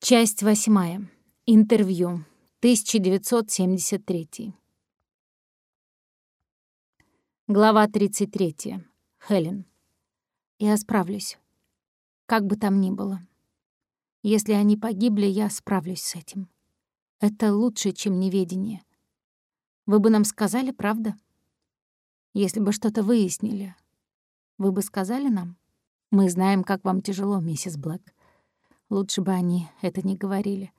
Часть восьмая. Интервью. 1973. Глава 33. Хелен. Я справлюсь. Как бы там ни было. Если они погибли, я справлюсь с этим. Это лучше, чем неведение. Вы бы нам сказали, правда? Если бы что-то выяснили, вы бы сказали нам? Мы знаем, как вам тяжело, миссис Блэк. Лучше бы они это не говорили.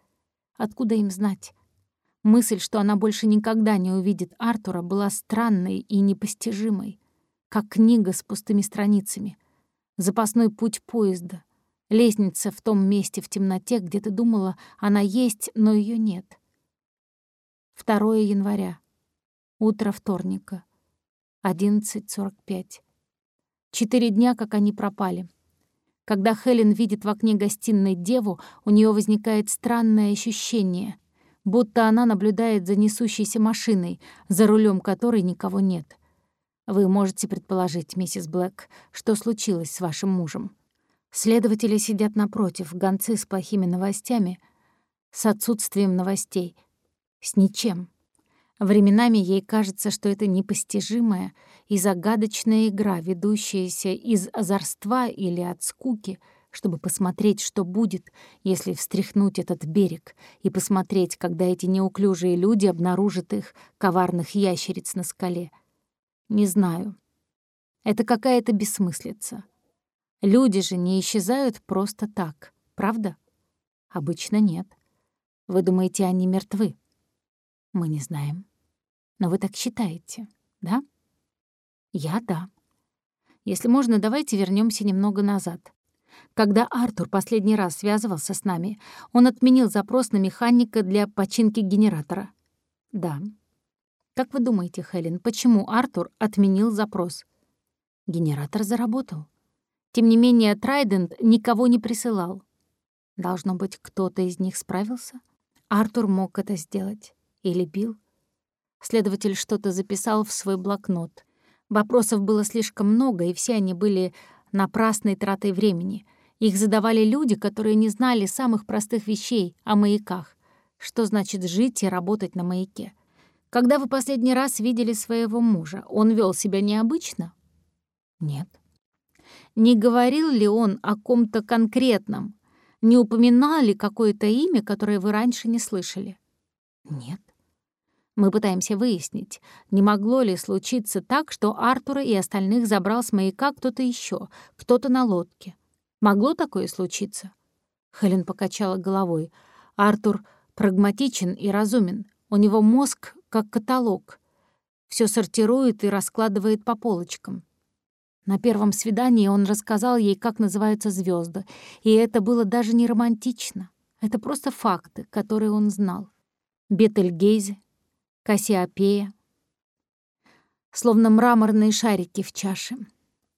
Откуда им знать? Мысль, что она больше никогда не увидит Артура, была странной и непостижимой, как книга с пустыми страницами, запасной путь поезда, лестница в том месте в темноте, где ты думала, она есть, но ее нет. 2 января. Утро вторника. 11.45. Четыре дня, как они пропали. Когда Хелен видит в окне гостиной деву, у нее возникает странное ощущение — будто она наблюдает за несущейся машиной, за рулем которой никого нет. Вы можете предположить, миссис Блэк, что случилось с вашим мужем. Следователи сидят напротив, гонцы с плохими новостями, с отсутствием новостей, с ничем. Временами ей кажется, что это непостижимая и загадочная игра, ведущаяся из озорства или от скуки — чтобы посмотреть, что будет, если встряхнуть этот берег, и посмотреть, когда эти неуклюжие люди обнаружат их, коварных ящериц на скале. Не знаю. Это какая-то бессмыслица. Люди же не исчезают просто так, правда? Обычно нет. Вы думаете, они мертвы? Мы не знаем. Но вы так считаете, да? Я — да. Если можно, давайте вернемся немного назад. Когда Артур последний раз связывался с нами, он отменил запрос на механика для починки генератора. Да. Как вы думаете, Хелен, почему Артур отменил запрос? Генератор заработал. Тем не менее, Трайдент никого не присылал. Должно быть, кто-то из них справился? Артур мог это сделать. Или Билл? Следователь что-то записал в свой блокнот. Вопросов было слишком много, и все они были напрасной тратой времени. Их задавали люди, которые не знали самых простых вещей о маяках. Что значит жить и работать на маяке? Когда вы последний раз видели своего мужа, он вел себя необычно? Нет. Не говорил ли он о ком-то конкретном? Не упоминал ли какое-то имя, которое вы раньше не слышали? Нет. Мы пытаемся выяснить, не могло ли случиться так, что Артура и остальных забрал с маяка кто-то еще, кто-то на лодке. Могло такое случиться? Хелен покачала головой. Артур прагматичен и разумен. У него мозг как каталог. Все сортирует и раскладывает по полочкам. На первом свидании он рассказал ей, как называются звезды, и это было даже не романтично. Это просто факты, которые он знал. Бетельгейзе, Кассиопея, словно мраморные шарики в чаше.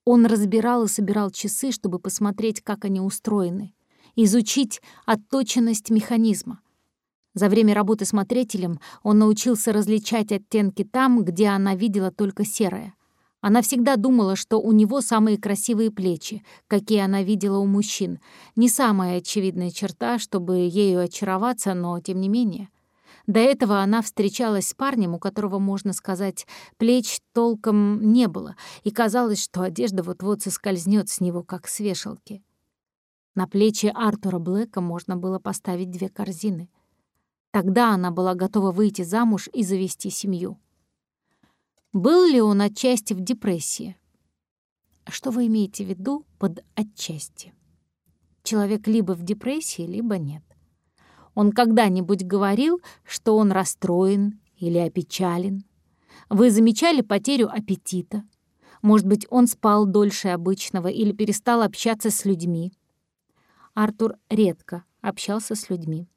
Он разбирал и собирал часы, чтобы посмотреть, как они устроены, изучить отточенность механизма. За время работы смотрителем он научился различать оттенки там, где она видела только серое. Она всегда думала, что у него самые красивые плечи, какие она видела у мужчин. Не самая очевидная черта, чтобы ею очароваться, но тем не менее — до этого она встречалась с парнем, у которого, можно сказать, плеч толком не было, и казалось, что одежда вот-вот соскользнет с него, как с вешалки. На плечи Артура Блэка можно было поставить две корзины. Тогда она была готова выйти замуж и завести семью. Был ли он отчасти в депрессии? Что вы имеете в виду под «отчасти»? Человек либо в депрессии, либо нет. Он когда-нибудь говорил, что он расстроен или опечален? Вы замечали потерю аппетита? Может быть, он спал дольше обычного или перестал общаться с людьми? Артур редко общался с людьми.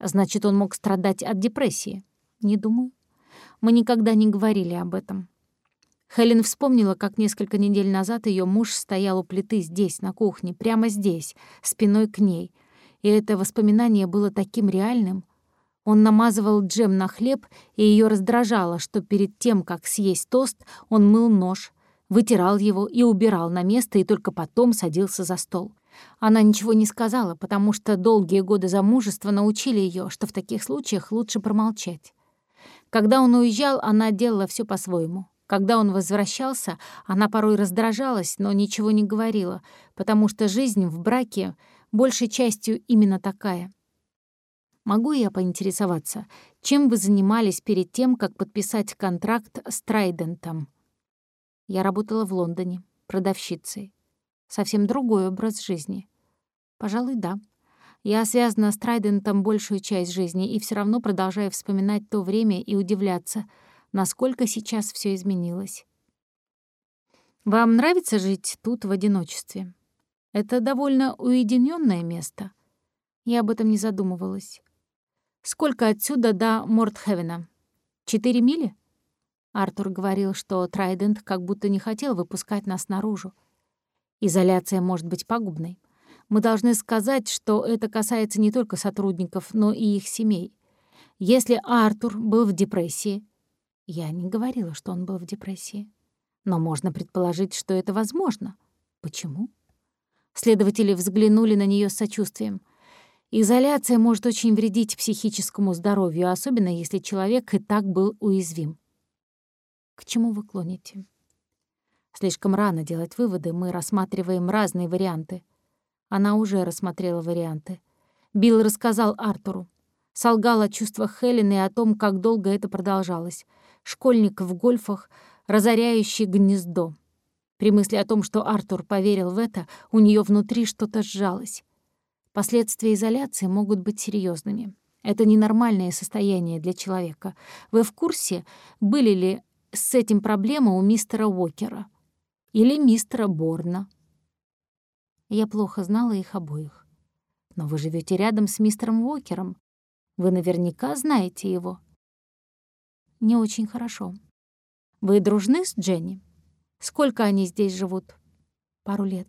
Значит, он мог страдать от депрессии? Не думаю. Мы никогда не говорили об этом. Хелен вспомнила, как несколько недель назад ее муж стоял у плиты здесь, на кухне, прямо здесь, спиной к ней — и это воспоминание было таким реальным. Он намазывал джем на хлеб, и ее раздражало, что перед тем, как съесть тост, он мыл нож, вытирал его и убирал на место, и только потом садился за стол. Она ничего не сказала, потому что долгие годы замужества научили ее, что в таких случаях лучше промолчать. Когда он уезжал, она делала все по-своему. Когда он возвращался, она порой раздражалась, но ничего не говорила, потому что жизнь в браке большей частью именно такая. Могу я поинтересоваться, чем вы занимались перед тем, как подписать контракт с Трайдентом? Я работала в Лондоне, продавщицей. Совсем другой образ жизни. Пожалуй, да. Я связана с Трайдентом большую часть жизни и все равно продолжаю вспоминать то время и удивляться, насколько сейчас все изменилось. Вам нравится жить тут в одиночестве? Это довольно уединенное место. Я об этом не задумывалась. Сколько отсюда до Мортхевена? Четыре мили? Артур говорил, что Трайдент как будто не хотел выпускать нас наружу. Изоляция может быть пагубной. Мы должны сказать, что это касается не только сотрудников, но и их семей. Если Артур был в депрессии... Я не говорила, что он был в депрессии. Но можно предположить, что это возможно. Почему? Следователи взглянули на нее с сочувствием. Изоляция может очень вредить психическому здоровью, особенно если человек и так был уязвим. К чему вы клоните? Слишком рано делать выводы, мы рассматриваем разные варианты. Она уже рассмотрела варианты. Билл рассказал Артуру. Солгал о чувствах Хелен и о том, как долго это продолжалось. Школьник в гольфах, разоряющий гнездо. При мысли о том, что Артур поверил в это, у нее внутри что-то сжалось. Последствия изоляции могут быть серьезными. Это ненормальное состояние для человека. Вы в курсе, были ли с этим проблема у мистера Уокера? Или мистера Борна? Я плохо знала их обоих. Но вы живете рядом с мистером Уокером. Вы наверняка знаете его. Не очень хорошо. Вы дружны с Дженни? Сколько они здесь живут? Пару лет.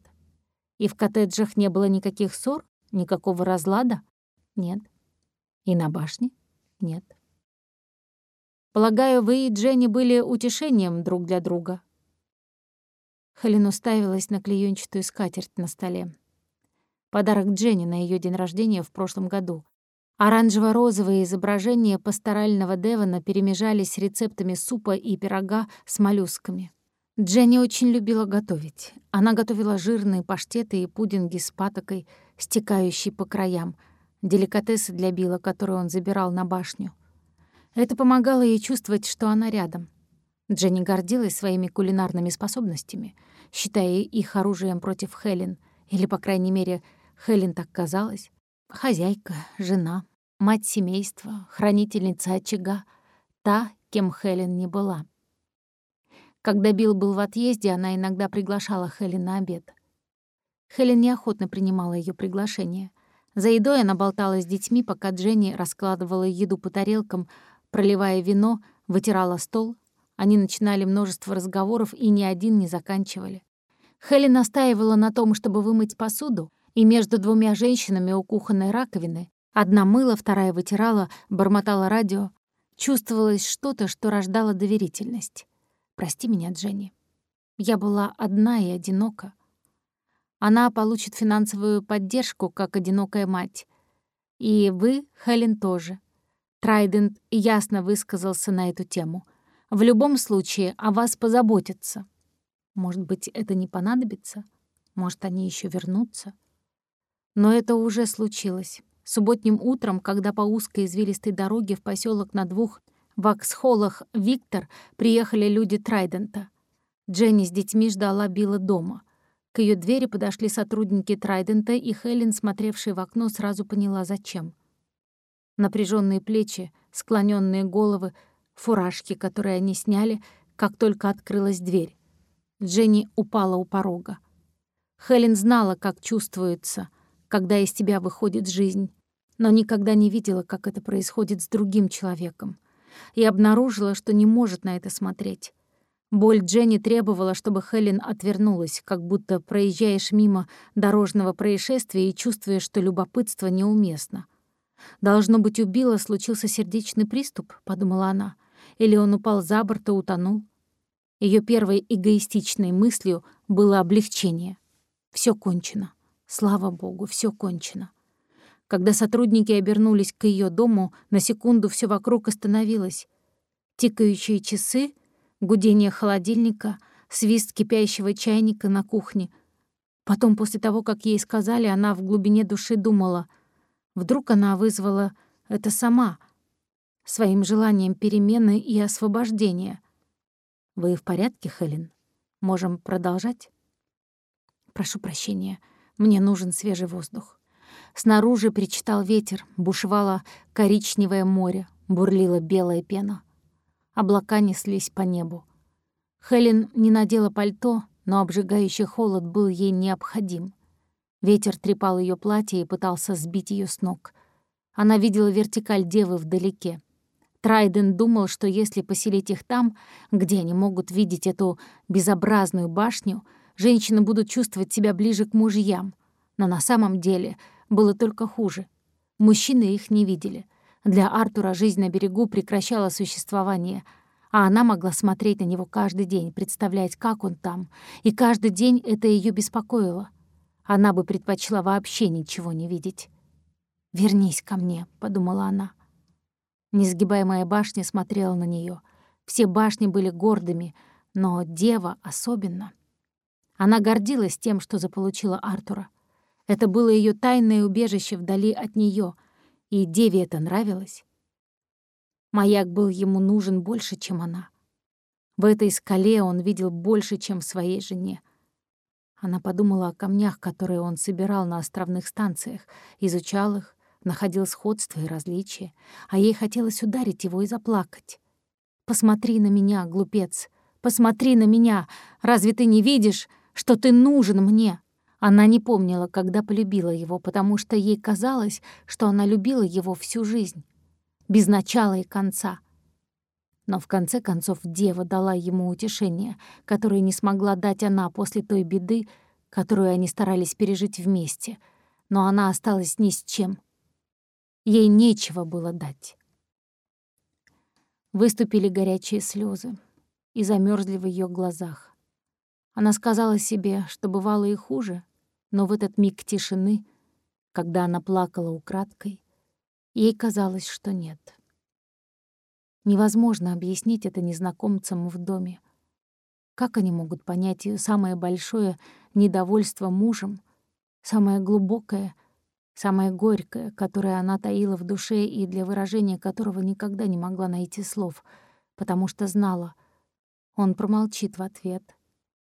И в коттеджах не было никаких ссор, никакого разлада? Нет. И на башне? Нет. Полагаю, вы и Дженни были утешением друг для друга. Хелен уставилась на клеёнчатую скатерть на столе. Подарок Дженни на ее день рождения в прошлом году. Оранжево-розовые изображения пасторального Девона перемежались с рецептами супа и пирога с моллюсками. Дженни очень любила готовить. Она готовила жирные паштеты и пудинги с патокой, стекающей по краям, деликатесы для Билла, которые он забирал на башню. Это помогало ей чувствовать, что она рядом. Дженни гордилась своими кулинарными способностями, считая их оружием против Хелен, или, по крайней мере, Хелен так казалось. Хозяйка, жена, мать семейства, хранительница очага, та, кем Хелен не была. Когда Билл был в отъезде, она иногда приглашала Хелен на обед. Хелен неохотно принимала ее приглашение. За едой она болтала с детьми, пока Дженни раскладывала еду по тарелкам, проливая вино, вытирала стол. Они начинали множество разговоров и ни один не заканчивали. Хелен настаивала на том, чтобы вымыть посуду, и между двумя женщинами у кухонной раковины одна мыла, вторая вытирала, бормотала радио. Чувствовалось что-то, что рождало доверительность. Прости меня, Дженни. Я была одна и одинока. Она получит финансовую поддержку, как одинокая мать. И вы, Хелен, тоже. Трайдент ясно высказался на эту тему. В любом случае о вас позаботятся. Может быть, это не понадобится? Может, они еще вернутся? Но это уже случилось. Субботним утром, когда по узкой извилистой дороге в поселок на двух в Аксхоллах Виктор приехали люди Трайдента. Дженни с детьми ждала Билла дома. К ее двери подошли сотрудники Трайдента, и Хелен, смотревшая в окно, сразу поняла, зачем. Напряженные плечи, склоненные головы, фуражки, которые они сняли, как только открылась дверь. Дженни упала у порога. Хелен знала, как чувствуется, когда из тебя выходит жизнь, но никогда не видела, как это происходит с другим человеком и обнаружила, что не может на это смотреть. Боль Дженни требовала, чтобы Хелен отвернулась, как будто проезжаешь мимо дорожного происшествия и чувствуешь, что любопытство неуместно. «Должно быть, у Билла случился сердечный приступ», — подумала она. «Или он упал за борт и утонул». Ее первой эгоистичной мыслью было облегчение. Все кончено. Слава богу, все кончено. Когда сотрудники обернулись к ее дому, на секунду все вокруг остановилось. Тикающие часы, гудение холодильника, свист кипящего чайника на кухне. Потом, после того, как ей сказали, она в глубине души думала, вдруг она вызвала это сама, своим желанием перемены и освобождения. «Вы в порядке, Хелен? Можем продолжать?» «Прошу прощения, мне нужен свежий воздух». Снаружи причитал ветер, бушевало коричневое море, бурлила белая пена. Облака неслись по небу. Хелен не надела пальто, но обжигающий холод был ей необходим. Ветер трепал ее платье и пытался сбить ее с ног. Она видела вертикаль девы вдалеке. Трайден думал, что если поселить их там, где они могут видеть эту безобразную башню, женщины будут чувствовать себя ближе к мужьям. Но на самом деле было только хуже. Мужчины их не видели. Для Артура жизнь на берегу прекращала существование, а она могла смотреть на него каждый день, представлять, как он там, и каждый день это ее беспокоило. Она бы предпочла вообще ничего не видеть. «Вернись ко мне», — подумала она. Несгибаемая башня смотрела на нее. Все башни были гордыми, но дева особенно. Она гордилась тем, что заполучила Артура. Это было ее тайное убежище вдали от нее, и деве это нравилось. Маяк был ему нужен больше, чем она. В этой скале он видел больше, чем в своей жене. Она подумала о камнях, которые он собирал на островных станциях, изучал их, находил сходства и различия, а ей хотелось ударить его и заплакать. «Посмотри на меня, глупец! Посмотри на меня! Разве ты не видишь, что ты нужен мне?» Она не помнила, когда полюбила его, потому что ей казалось, что она любила его всю жизнь, без начала и конца. Но в конце концов дева дала ему утешение, которое не смогла дать она после той беды, которую они старались пережить вместе, но она осталась ни с чем. Ей нечего было дать. Выступили горячие слезы и замерзли в ее глазах. Она сказала себе, что бывало и хуже — но в этот миг тишины, когда она плакала украдкой, ей казалось, что нет. Невозможно объяснить это незнакомцам в доме. Как они могут понять ее самое большое недовольство мужем, самое глубокое, самое горькое, которое она таила в душе и для выражения которого никогда не могла найти слов, потому что знала, он промолчит в ответ,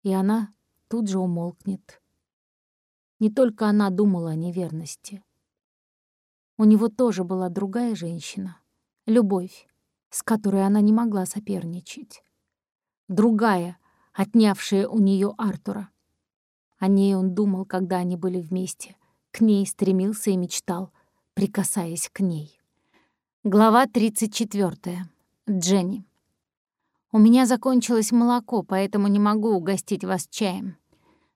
и она тут же умолкнет, не только она думала о неверности. У него тоже была другая женщина, любовь, с которой она не могла соперничать. Другая, отнявшая у нее Артура. О ней он думал, когда они были вместе. К ней стремился и мечтал, прикасаясь к ней. Глава 34. Дженни. «У меня закончилось молоко, поэтому не могу угостить вас чаем.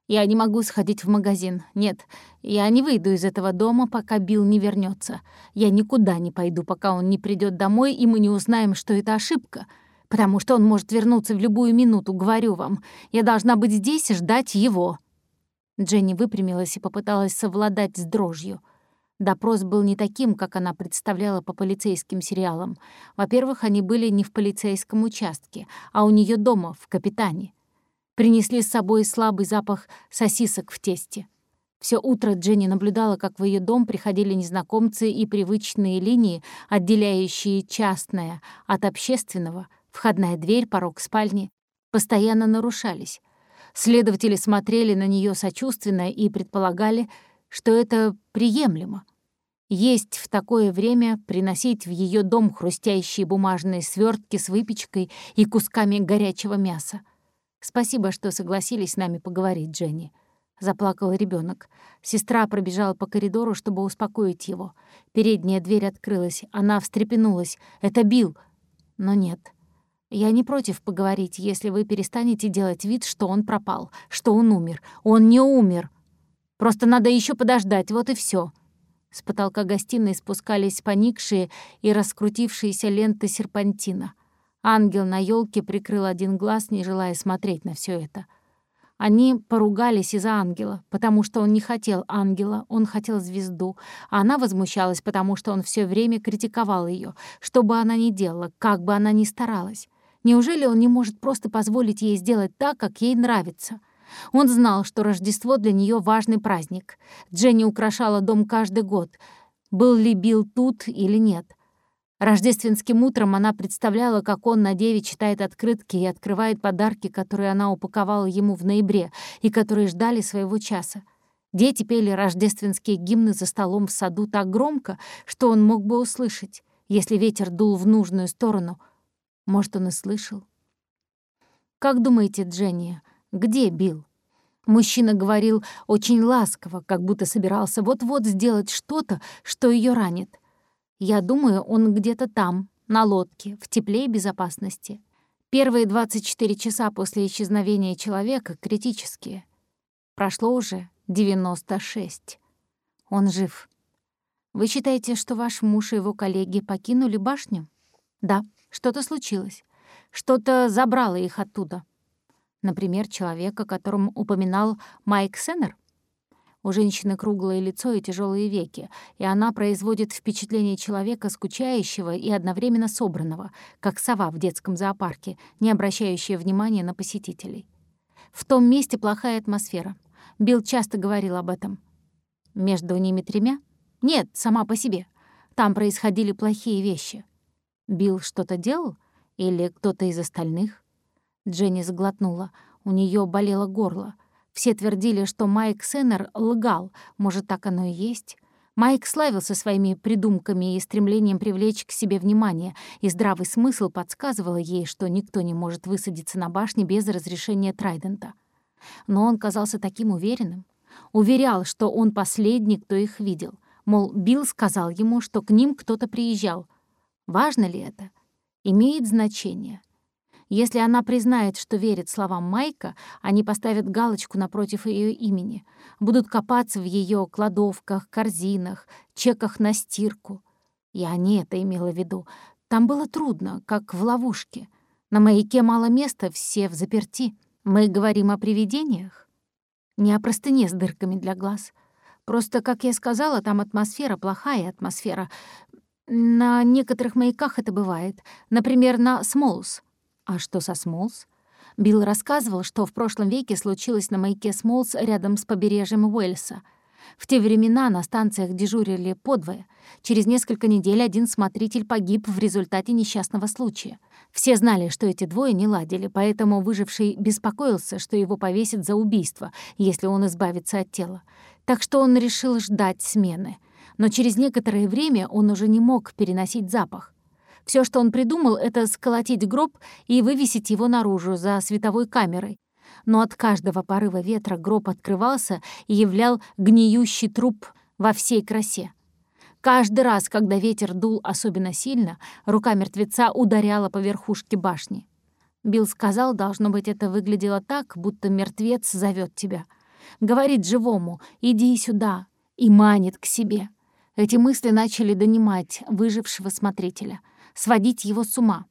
Я не могу сходить в магазин. Нет, я не выйду из этого дома, пока Билл не вернется. Я никуда не пойду, пока он не придет домой, и мы не узнаем, что это ошибка. Потому что он может вернуться в любую минуту, говорю вам. Я должна быть здесь и ждать его». Дженни выпрямилась и попыталась совладать с дрожью. Допрос был не таким, как она представляла по полицейским сериалам. Во-первых, они были не в полицейском участке, а у нее дома, в Капитане принесли с собой слабый запах сосисок в тесте. Все утро Дженни наблюдала, как в ее дом приходили незнакомцы и привычные линии, отделяющие частное от общественного, входная дверь, порог спальни, постоянно нарушались. Следователи смотрели на нее сочувственно и предполагали, что это приемлемо. Есть в такое время приносить в ее дом хрустящие бумажные свертки с выпечкой и кусками горячего мяса. «Спасибо, что согласились с нами поговорить, Дженни», — заплакал ребенок. Сестра пробежала по коридору, чтобы успокоить его. Передняя дверь открылась, она встрепенулась. «Это Билл!» Но нет. «Я не против поговорить, если вы перестанете делать вид, что он пропал, что он умер. Он не умер! Просто надо еще подождать, вот и все. С потолка гостиной спускались поникшие и раскрутившиеся ленты серпантина — Ангел на елке прикрыл один глаз, не желая смотреть на все это. Они поругались из-за ангела, потому что он не хотел ангела, он хотел звезду, а она возмущалась, потому что он все время критиковал ее, что бы она ни делала, как бы она ни старалась. Неужели он не может просто позволить ей сделать так, как ей нравится? Он знал, что Рождество для нее важный праздник. Дженни украшала дом каждый год. Был ли Билл тут или нет? Рождественским утром она представляла, как он на деве читает открытки и открывает подарки, которые она упаковала ему в ноябре и которые ждали своего часа. Дети пели рождественские гимны за столом в саду так громко, что он мог бы услышать, если ветер дул в нужную сторону. Может, он и слышал. «Как думаете, Дженни, где Билл?» Мужчина говорил очень ласково, как будто собирался вот-вот сделать что-то, что ее ранит — я думаю, он где-то там, на лодке, в тепле и безопасности. Первые 24 часа после исчезновения человека критические. Прошло уже 96. Он жив. Вы считаете, что ваш муж и его коллеги покинули башню? Да, что-то случилось. Что-то забрало их оттуда. Например, человека, о котором упоминал Майк Сеннер? У женщины круглое лицо и тяжелые веки, и она производит впечатление человека скучающего и одновременно собранного, как сова в детском зоопарке, не обращающая внимания на посетителей. В том месте плохая атмосфера. Билл часто говорил об этом. Между ними тремя? Нет, сама по себе. Там происходили плохие вещи. Билл что-то делал? Или кто-то из остальных? Дженни сглотнула. У нее болело горло — все твердили, что Майк Сеннер лгал. Может, так оно и есть? Майк славился своими придумками и стремлением привлечь к себе внимание, и здравый смысл подсказывал ей, что никто не может высадиться на башне без разрешения Трайдента. Но он казался таким уверенным. Уверял, что он последний, кто их видел. Мол, Билл сказал ему, что к ним кто-то приезжал. Важно ли это? Имеет значение. Если она признает, что верит словам Майка, они поставят галочку напротив ее имени, будут копаться в ее кладовках, корзинах, чеках на стирку. Я не это имела в виду. Там было трудно, как в ловушке. На маяке мало места, все в заперти. Мы говорим о привидениях? Не о простыне с дырками для глаз. Просто, как я сказала, там атмосфера, плохая атмосфера. На некоторых маяках это бывает. Например, на Смолс. А что со Смолс? Билл рассказывал, что в прошлом веке случилось на маяке Смолс рядом с побережьем Уэльса. В те времена на станциях дежурили подвое. Через несколько недель один смотритель погиб в результате несчастного случая. Все знали, что эти двое не ладили, поэтому выживший беспокоился, что его повесят за убийство, если он избавится от тела. Так что он решил ждать смены. Но через некоторое время он уже не мог переносить запах. Все, что он придумал, это сколотить гроб и вывесить его наружу за световой камерой. Но от каждого порыва ветра гроб открывался и являл гниющий труп во всей красе. Каждый раз, когда ветер дул особенно сильно, рука мертвеца ударяла по верхушке башни. Билл сказал, должно быть, это выглядело так, будто мертвец зовет тебя. Говорит живому «иди сюда» и манит к себе. Эти мысли начали донимать выжившего смотрителя — сводить его с ума.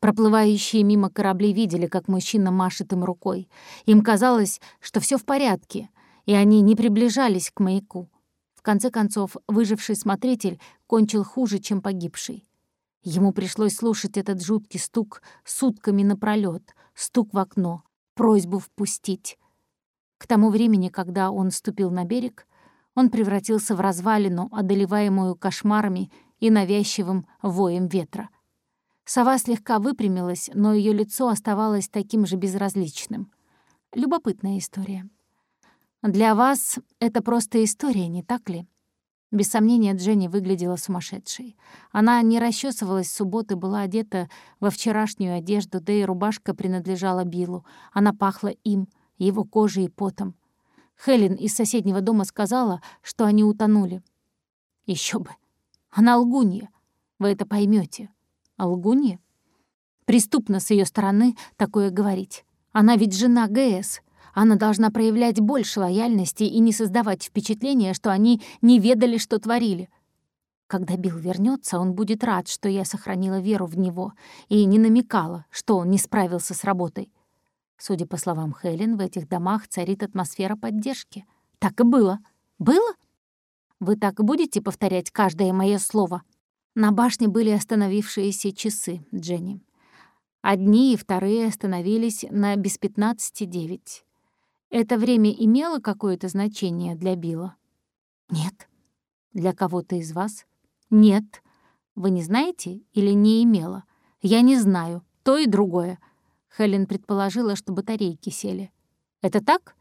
Проплывающие мимо корабли видели, как мужчина машет им рукой. Им казалось, что все в порядке, и они не приближались к маяку. В конце концов, выживший смотритель кончил хуже, чем погибший. Ему пришлось слушать этот жуткий стук сутками напролёт, стук в окно, просьбу впустить. К тому времени, когда он ступил на берег, он превратился в развалину, одолеваемую кошмарами и навязчивым воем ветра. Сова слегка выпрямилась, но ее лицо оставалось таким же безразличным. Любопытная история. Для вас это просто история, не так ли? Без сомнения, Дженни выглядела сумасшедшей. Она не расчесывалась с субботы, была одета во вчерашнюю одежду, да и рубашка принадлежала Биллу. Она пахла им, его кожей и потом. Хелен из соседнего дома сказала, что они утонули. Еще бы. Она лгунья. Вы это поймете. А лгунья? Преступно с ее стороны такое говорить. Она ведь жена ГС. Она должна проявлять больше лояльности и не создавать впечатления, что они не ведали, что творили. Когда Билл вернется, он будет рад, что я сохранила веру в него и не намекала, что он не справился с работой. Судя по словам Хелен, в этих домах царит атмосфера поддержки. Так и было. Было? Вы так будете повторять каждое мое слово? На башне были остановившиеся часы, Дженни. Одни и вторые остановились на без пятнадцати девять. Это время имело какое-то значение для Билла? Нет. Для кого-то из вас? Нет. Вы не знаете или не имело? Я не знаю. То и другое. Хелен предположила, что батарейки сели. Это так?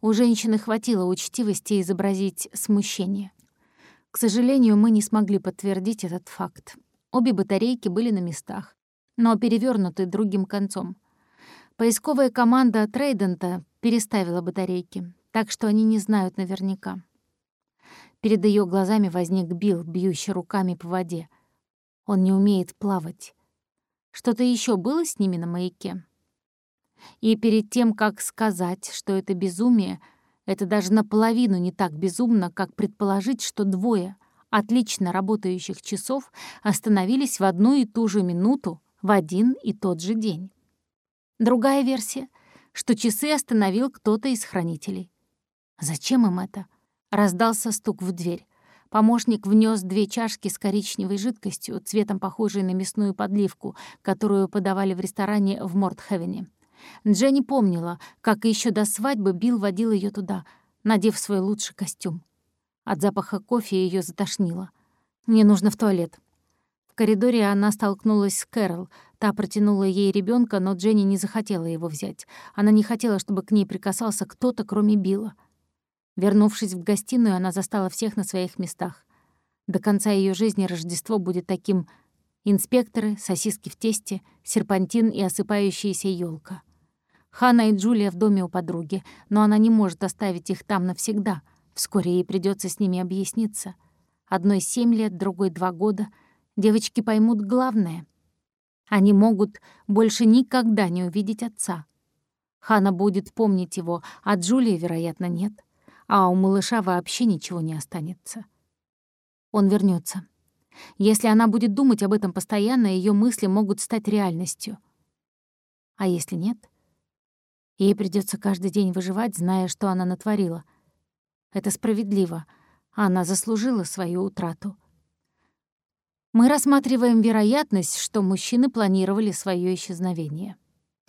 У женщины хватило учтивости изобразить смущение. К сожалению, мы не смогли подтвердить этот факт. Обе батарейки были на местах, но перевернуты другим концом. Поисковая команда Трейдента переставила батарейки, так что они не знают наверняка. Перед ее глазами возник Билл, бьющий руками по воде. Он не умеет плавать. Что-то еще было с ними на маяке? И перед тем, как сказать, что это безумие, это даже наполовину не так безумно, как предположить, что двое отлично работающих часов остановились в одну и ту же минуту в один и тот же день. Другая версия — что часы остановил кто-то из хранителей. Зачем им это? Раздался стук в дверь. Помощник внес две чашки с коричневой жидкостью, цветом похожей на мясную подливку, которую подавали в ресторане в Мортхевене. Дженни помнила, как еще до свадьбы Билл водил ее туда, надев свой лучший костюм. От запаха кофе ее затошнило. «Мне нужно в туалет», коридоре она столкнулась с Кэрол. Та протянула ей ребенка, но Дженни не захотела его взять. Она не хотела, чтобы к ней прикасался кто-то, кроме Билла. Вернувшись в гостиную, она застала всех на своих местах. До конца ее жизни Рождество будет таким инспекторы, сосиски в тесте, серпантин и осыпающаяся елка. Хана и Джулия в доме у подруги, но она не может оставить их там навсегда. Вскоре ей придется с ними объясниться. Одной семь лет, другой два года — девочки поймут главное. Они могут больше никогда не увидеть отца. Хана будет помнить его, а Джулии, вероятно, нет. А у малыша вообще ничего не останется. Он вернется. Если она будет думать об этом постоянно, ее мысли могут стать реальностью. А если нет? Ей придется каждый день выживать, зная, что она натворила. Это справедливо. Она заслужила свою утрату. Мы рассматриваем вероятность, что мужчины планировали свое исчезновение.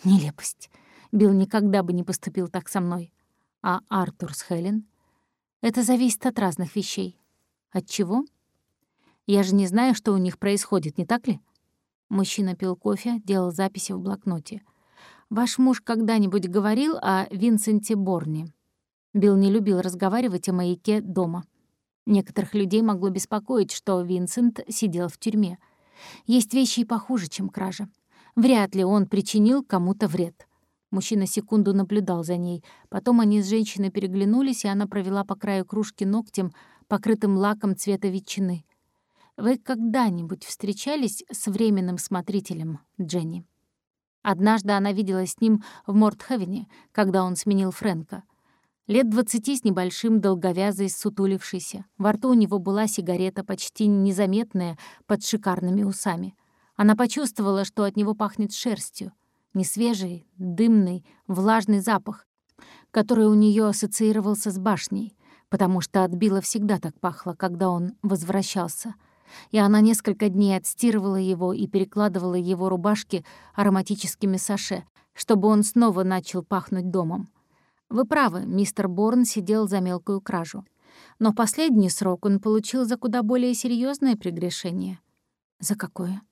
Нелепость. Билл никогда бы не поступил так со мной. А Артур с Хелен? Это зависит от разных вещей. От чего? Я же не знаю, что у них происходит, не так ли? Мужчина пил кофе, делал записи в блокноте. «Ваш муж когда-нибудь говорил о Винсенте Борне?» Билл не любил разговаривать о маяке дома. Некоторых людей могло беспокоить, что Винсент сидел в тюрьме. Есть вещи и похуже, чем кража. Вряд ли он причинил кому-то вред. Мужчина секунду наблюдал за ней. Потом они с женщиной переглянулись, и она провела по краю кружки ногтем, покрытым лаком цвета ветчины. «Вы когда-нибудь встречались с временным смотрителем, Дженни?» Однажды она видела с ним в Мортхевене, когда он сменил Фрэнка. Лет двадцати с небольшим, долговязый, сутулившийся. Во рту у него была сигарета, почти незаметная, под шикарными усами. Она почувствовала, что от него пахнет шерстью. Несвежий, дымный, влажный запах, который у нее ассоциировался с башней, потому что от Билла всегда так пахло, когда он возвращался. И она несколько дней отстирывала его и перекладывала его рубашки ароматическими саше, чтобы он снова начал пахнуть домом. Вы правы, мистер Борн сидел за мелкую кражу. Но последний срок он получил за куда более серьезное прегрешение. За какое?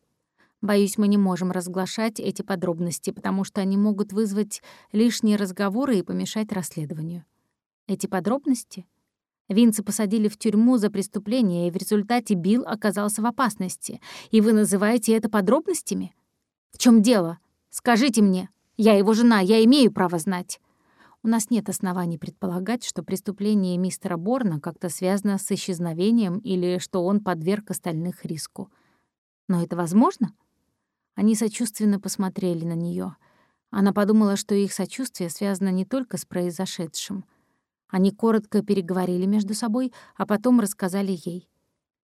Боюсь, мы не можем разглашать эти подробности, потому что они могут вызвать лишние разговоры и помешать расследованию. Эти подробности? Винца посадили в тюрьму за преступление, и в результате Билл оказался в опасности. И вы называете это подробностями? В чем дело? Скажите мне. Я его жена, я имею право знать. У нас нет оснований предполагать, что преступление мистера Борна как-то связано с исчезновением или что он подверг остальных риску. Но это возможно? Они сочувственно посмотрели на нее. Она подумала, что их сочувствие связано не только с произошедшим. Они коротко переговорили между собой, а потом рассказали ей.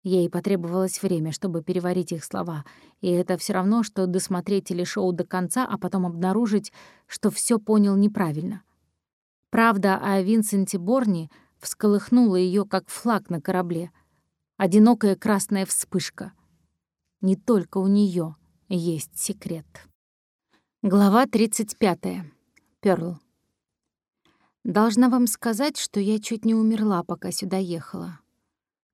Ей потребовалось время, чтобы переварить их слова, и это все равно, что досмотреть телешоу до конца, а потом обнаружить, что все понял неправильно. Правда о Винсенте Борни всколыхнула ее как флаг на корабле. Одинокая красная вспышка. Не только у нее есть секрет. Глава 35. Пёрл. Должна вам сказать, что я чуть не умерла, пока сюда ехала.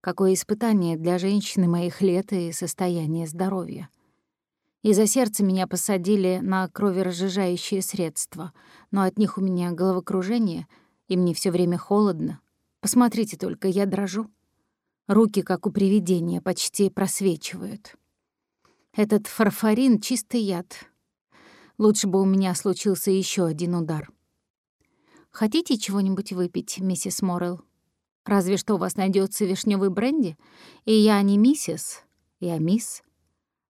Какое испытание для женщины моих лет и состояния здоровья. Из-за сердца меня посадили на кроверазжижающие средства, но от них у меня головокружение, и мне все время холодно. Посмотрите только, я дрожу. Руки, как у привидения, почти просвечивают. Этот фарфорин — чистый яд. Лучше бы у меня случился еще один удар. Хотите чего-нибудь выпить, миссис Моррелл? Разве что у вас найдется вишневый бренди, и я не миссис, я мисс.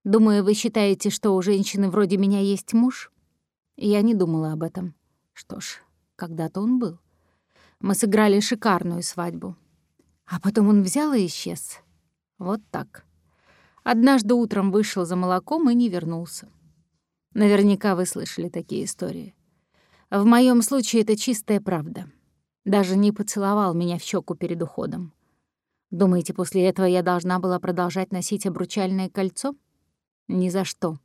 Думаю, вы считаете, что у женщины вроде меня есть муж? Я не думала об этом. Что ж, когда-то он был. Мы сыграли шикарную свадьбу. А потом он взял и исчез. Вот так. Однажды утром вышел за молоком и не вернулся. Наверняка вы слышали такие истории. В моем случае это чистая правда. Даже не поцеловал меня в щеку перед уходом. Думаете, после этого я должна была продолжать носить обручальное кольцо? Ни за что.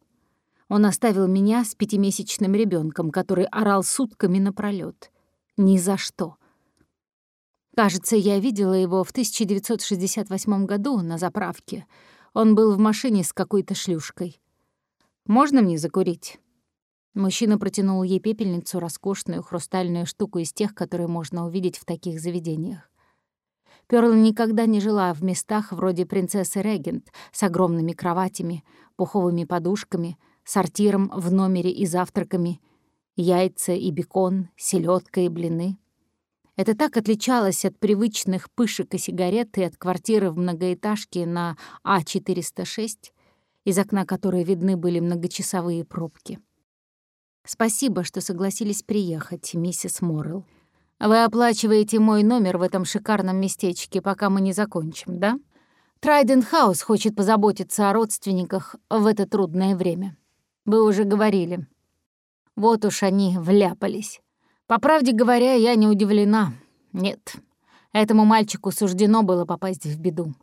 Он оставил меня с пятимесячным ребенком, который орал сутками напролёт. Ни за что. Кажется, я видела его в 1968 году на заправке. Он был в машине с какой-то шлюшкой. «Можно мне закурить?» Мужчина протянул ей пепельницу, роскошную хрустальную штуку из тех, которые можно увидеть в таких заведениях. Пёрл никогда не жила в местах вроде принцессы Регент с огромными кроватями, пуховыми подушками, сортиром в номере и завтраками, яйца и бекон, селедка и блины. Это так отличалось от привычных пышек и сигарет и от квартиры в многоэтажке на А406, из окна которой видны были многочасовые пробки. Спасибо, что согласились приехать, миссис Моррелл. Вы оплачиваете мой номер в этом шикарном местечке, пока мы не закончим, да? Трайден Хаус хочет позаботиться о родственниках в это трудное время. Вы уже говорили. Вот уж они вляпались. По правде говоря, я не удивлена. Нет, этому мальчику суждено было попасть в беду.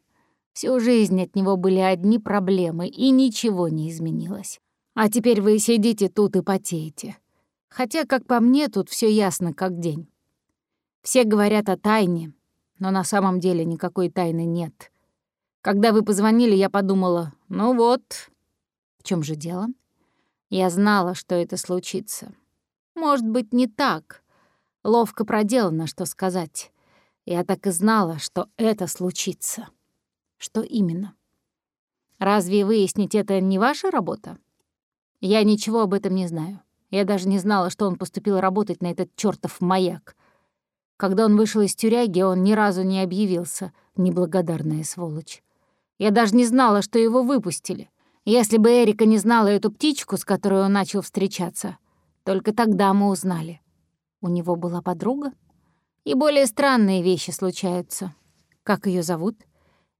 Всю жизнь от него были одни проблемы, и ничего не изменилось. А теперь вы сидите тут и потеете. Хотя, как по мне, тут все ясно, как день. Все говорят о тайне, но на самом деле никакой тайны нет. Когда вы позвонили, я подумала, ну вот, в чем же дело? Я знала, что это случится. Может быть, не так. Ловко проделано, что сказать. Я так и знала, что это случится. Что именно? Разве выяснить это не ваша работа? Я ничего об этом не знаю. Я даже не знала, что он поступил работать на этот чёртов маяк. Когда он вышел из тюряги, он ни разу не объявился, неблагодарная сволочь. Я даже не знала, что его выпустили. Если бы Эрика не знала эту птичку, с которой он начал встречаться, только тогда мы узнали. У него была подруга? И более странные вещи случаются. Как ее зовут?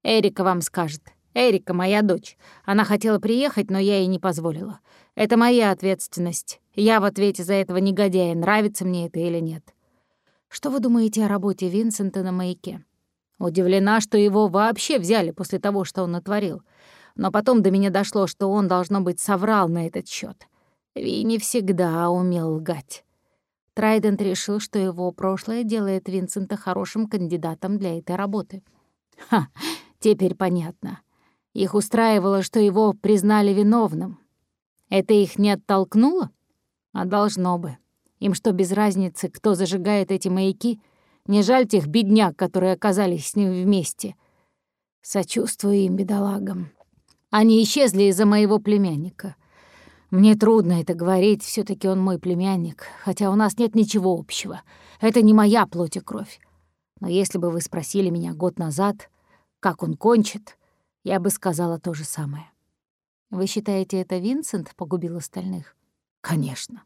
Эрика вам скажет. Эрика, моя дочь. Она хотела приехать, но я ей не позволила. Это моя ответственность. Я в ответе за этого негодяя, нравится мне это или нет. Что вы думаете о работе Винсента на маяке? Удивлена, что его вообще взяли после того, что он натворил. Но потом до меня дошло, что он, должно быть, соврал на этот счет. Ви не всегда умел лгать. Трайдент решил, что его прошлое делает Винсента хорошим кандидатом для этой работы. Ха, теперь понятно. Их устраивало, что его признали виновным, это их не оттолкнуло? А должно бы. Им что, без разницы, кто зажигает эти маяки? Не жаль тех бедняк, которые оказались с ним вместе. Сочувствую им, бедолагам. Они исчезли из-за моего племянника. Мне трудно это говорить, все таки он мой племянник, хотя у нас нет ничего общего. Это не моя плоть и кровь. Но если бы вы спросили меня год назад, как он кончит, я бы сказала то же самое. Вы считаете, это Винсент погубил остальных? Конечно.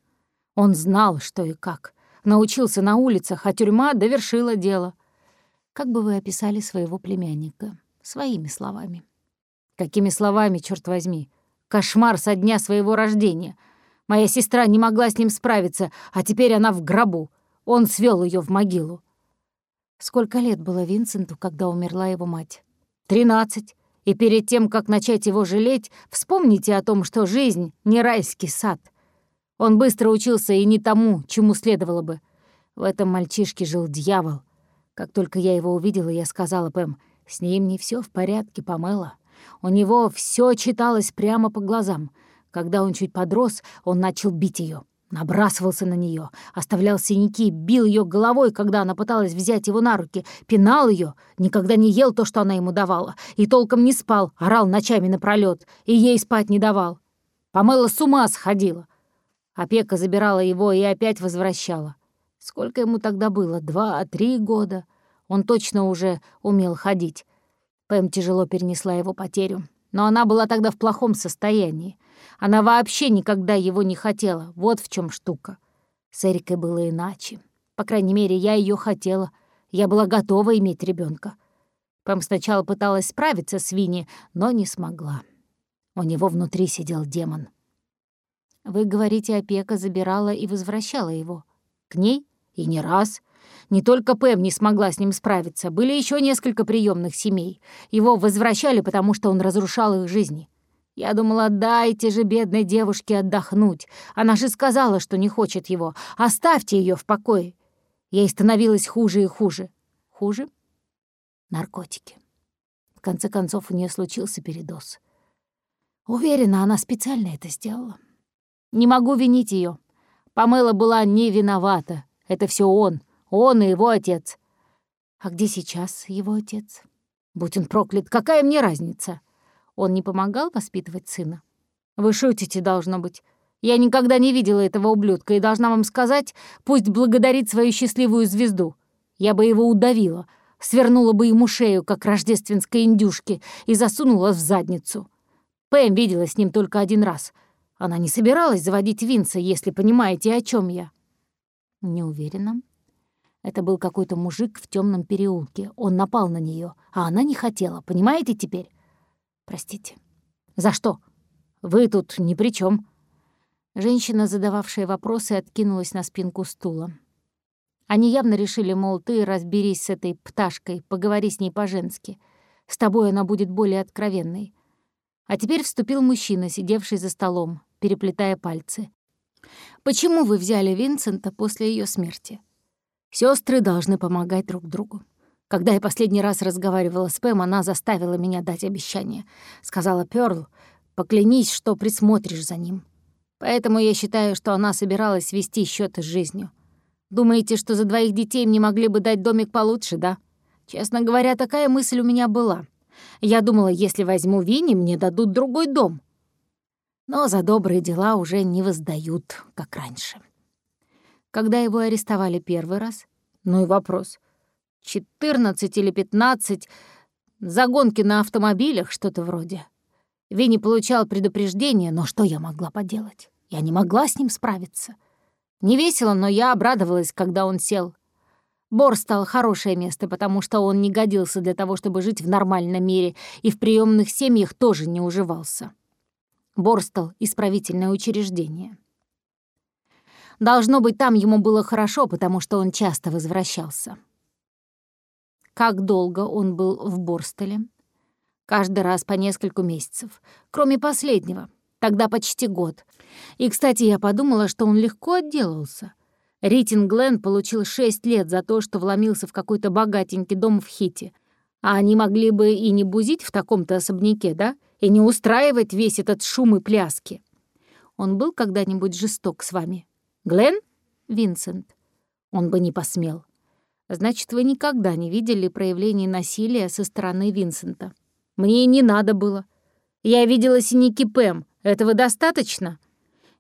Он знал, что и как. Научился на улицах, а тюрьма довершила дело. Как бы вы описали своего племянника? Своими словами. Какими словами, черт возьми? Кошмар со дня своего рождения. Моя сестра не могла с ним справиться, а теперь она в гробу. Он свел ее в могилу. Сколько лет было Винсенту, когда умерла его мать? Тринадцать. И перед тем, как начать его жалеть, вспомните о том, что жизнь — не райский сад. Он быстро учился и не тому, чему следовало бы. В этом мальчишке жил дьявол. Как только я его увидела, я сказала Пэм, «С ним не все в порядке, Памела. У него все читалось прямо по глазам. Когда он чуть подрос, он начал бить ее, Набрасывался на нее, оставлял синяки, бил ее головой, когда она пыталась взять его на руки, пинал ее, никогда не ел то, что она ему давала, и толком не спал, орал ночами напролет, и ей спать не давал. Помыла с ума сходила. Опека забирала его и опять возвращала. Сколько ему тогда было? Два, три года. Он точно уже умел ходить. Пэм тяжело перенесла его потерю. Но она была тогда в плохом состоянии. Она вообще никогда его не хотела. Вот в чем штука. С Эрикой было иначе. По крайней мере, я ее хотела. Я была готова иметь ребенка. Пэм сначала пыталась справиться с Винни, но не смогла. У него внутри сидел демон. Вы говорите, опека забирала и возвращала его. К ней? И не раз. Не только Пэм не смогла с ним справиться. Были еще несколько приемных семей. Его возвращали, потому что он разрушал их жизни. Я думала, дайте же бедной девушке отдохнуть. Она же сказала, что не хочет его. Оставьте ее в покое. Ей становилось хуже и хуже. Хуже? Наркотики. В конце концов, у нее случился передоз. Уверена, она специально это сделала. Не могу винить ее. Памела была не виновата. Это все он. Он и его отец. А где сейчас его отец? Будь он проклят, какая мне разница? Он не помогал воспитывать сына? Вы шутите, должно быть. Я никогда не видела этого ублюдка и должна вам сказать, пусть благодарит свою счастливую звезду. Я бы его удавила, свернула бы ему шею, как рождественской индюшке, и засунула в задницу. Пэм видела с ним только один раз. Она не собиралась заводить Винса, если понимаете, о чем я. Не уверена. Это был какой-то мужик в темном переулке. Он напал на нее, а она не хотела, понимаете теперь? Простите. За что? Вы тут ни при чем. Женщина, задававшая вопросы, откинулась на спинку стула. Они явно решили, мол, ты разберись с этой пташкой, поговори с ней по-женски. С тобой она будет более откровенной. А теперь вступил мужчина, сидевший за столом, переплетая пальцы. «Почему вы взяли Винсента после ее смерти?» Сестры должны помогать друг другу. Когда я последний раз разговаривала с Пэм, она заставила меня дать обещание. Сказала Пёрл, поклянись, что присмотришь за ним. Поэтому я считаю, что она собиралась вести счеты с жизнью. Думаете, что за двоих детей мне могли бы дать домик получше, да? Честно говоря, такая мысль у меня была. Я думала, если возьму Винни, мне дадут другой дом. Но за добрые дела уже не воздают, как раньше. Когда его арестовали первый раз? Ну и вопрос — 14 или 15 за гонки на автомобилях, что-то вроде. Винни получал предупреждение, но что я могла поделать? Я не могла с ним справиться. Не весело, но я обрадовалась, когда он сел. Бор стал хорошее место, потому что он не годился для того, чтобы жить в нормальном мире, и в приемных семьях тоже не уживался. Борстал — исправительное учреждение. Должно быть, там ему было хорошо, потому что он часто возвращался. Как долго он был в Борстеле? Каждый раз по несколько месяцев. Кроме последнего. Тогда почти год. И, кстати, я подумала, что он легко отделался. Ритин Глен получил шесть лет за то, что вломился в какой-то богатенький дом в Хите. А они могли бы и не бузить в таком-то особняке, да? И не устраивать весь этот шум и пляски. Он был когда-нибудь жесток с вами? Глен? Винсент. Он бы не посмел. Значит, вы никогда не видели проявлений насилия со стороны Винсента. Мне и не надо было. Я видела синяки Пэм. Этого достаточно?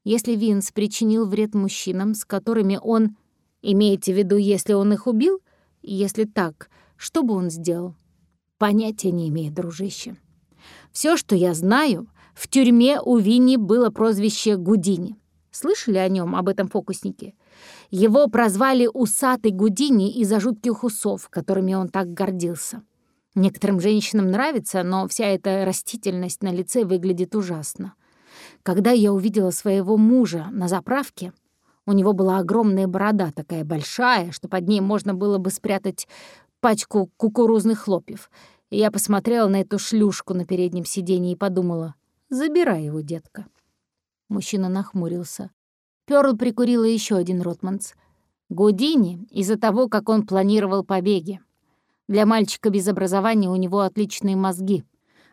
Если Винс причинил вред мужчинам, с которыми он... Имеете в виду, если он их убил? Если так, что бы он сделал? Понятия не имею, дружище. Все, что я знаю, в тюрьме у Винни было прозвище Гудини. Слышали о нем, об этом фокуснике? Его прозвали «усатый Гудини» из-за жутких усов, которыми он так гордился. Некоторым женщинам нравится, но вся эта растительность на лице выглядит ужасно. Когда я увидела своего мужа на заправке, у него была огромная борода, такая большая, что под ней можно было бы спрятать пачку кукурузных хлопьев. И я посмотрела на эту шлюшку на переднем сиденье и подумала, забирай его, детка. Мужчина нахмурился. Пёрл прикурила еще один Ротманс. Гудини из-за того, как он планировал побеги. Для мальчика без образования у него отличные мозги.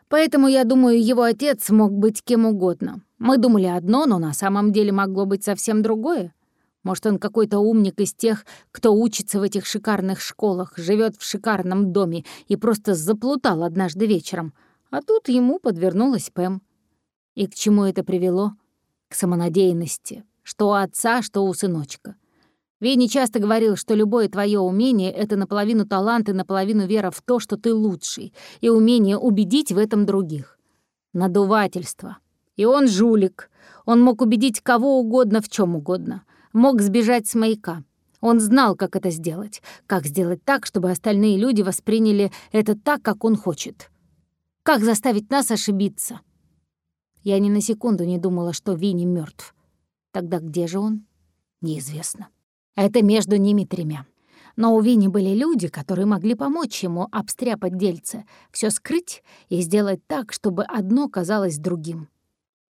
Поэтому, я думаю, его отец мог быть кем угодно. Мы думали одно, но на самом деле могло быть совсем другое. Может, он какой-то умник из тех, кто учится в этих шикарных школах, живет в шикарном доме и просто заплутал однажды вечером. А тут ему подвернулась Пэм. И к чему это привело? К самонадеянности. Что у отца, что у сыночка. Винни часто говорил, что любое твое умение — это наполовину талант и наполовину вера в то, что ты лучший, и умение убедить в этом других. Надувательство. И он жулик. Он мог убедить кого угодно в чем угодно. Мог сбежать с маяка. Он знал, как это сделать. Как сделать так, чтобы остальные люди восприняли это так, как он хочет. Как заставить нас ошибиться? Я ни на секунду не думала, что Винни мертв. Тогда где же он? Неизвестно. Это между ними тремя. Но у Вини были люди, которые могли помочь ему обстряпать дельце, все скрыть и сделать так, чтобы одно казалось другим.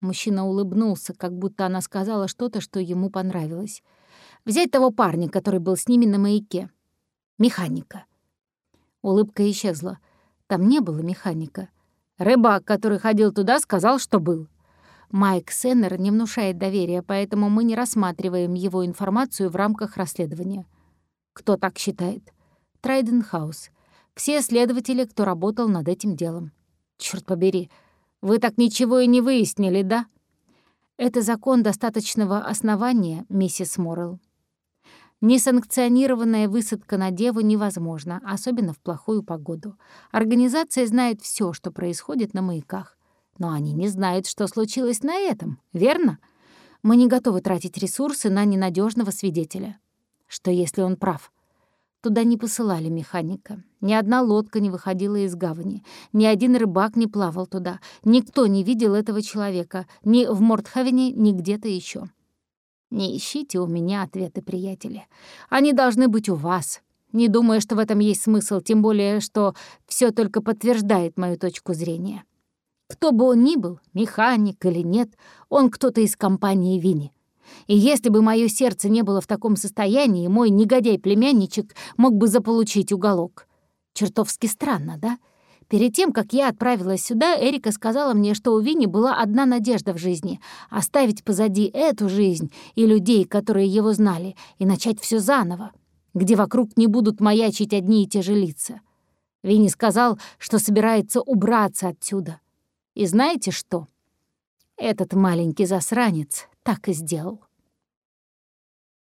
Мужчина улыбнулся, как будто она сказала что-то, что ему понравилось. Взять того парня, который был с ними на маяке. Механика. Улыбка исчезла. Там не было механика. Рыбак, который ходил туда, сказал, что был. Майк Сеннер не внушает доверия, поэтому мы не рассматриваем его информацию в рамках расследования. Кто так считает? Трайденхаус. Все следователи, кто работал над этим делом. Черт побери, вы так ничего и не выяснили, да? Это закон достаточного основания, миссис Моррелл. Несанкционированная высадка на Деву невозможна, особенно в плохую погоду. Организация знает все, что происходит на маяках. Но они не знают, что случилось на этом, верно? Мы не готовы тратить ресурсы на ненадежного свидетеля. Что если он прав? Туда не посылали механика. Ни одна лодка не выходила из гавани. Ни один рыбак не плавал туда. Никто не видел этого человека. Ни в Мортхавене, ни где-то еще. Не ищите у меня ответы, приятели. Они должны быть у вас. Не думаю, что в этом есть смысл, тем более, что все только подтверждает мою точку зрения. Кто бы он ни был, механик или нет, он кто-то из компании Винни. И если бы мое сердце не было в таком состоянии, мой негодяй-племянничек мог бы заполучить уголок. Чертовски странно, да? Перед тем, как я отправилась сюда, Эрика сказала мне, что у Винни была одна надежда в жизни — оставить позади эту жизнь и людей, которые его знали, и начать все заново, где вокруг не будут маячить одни и те же лица. Винни сказал, что собирается убраться отсюда — и знаете что? Этот маленький засранец так и сделал.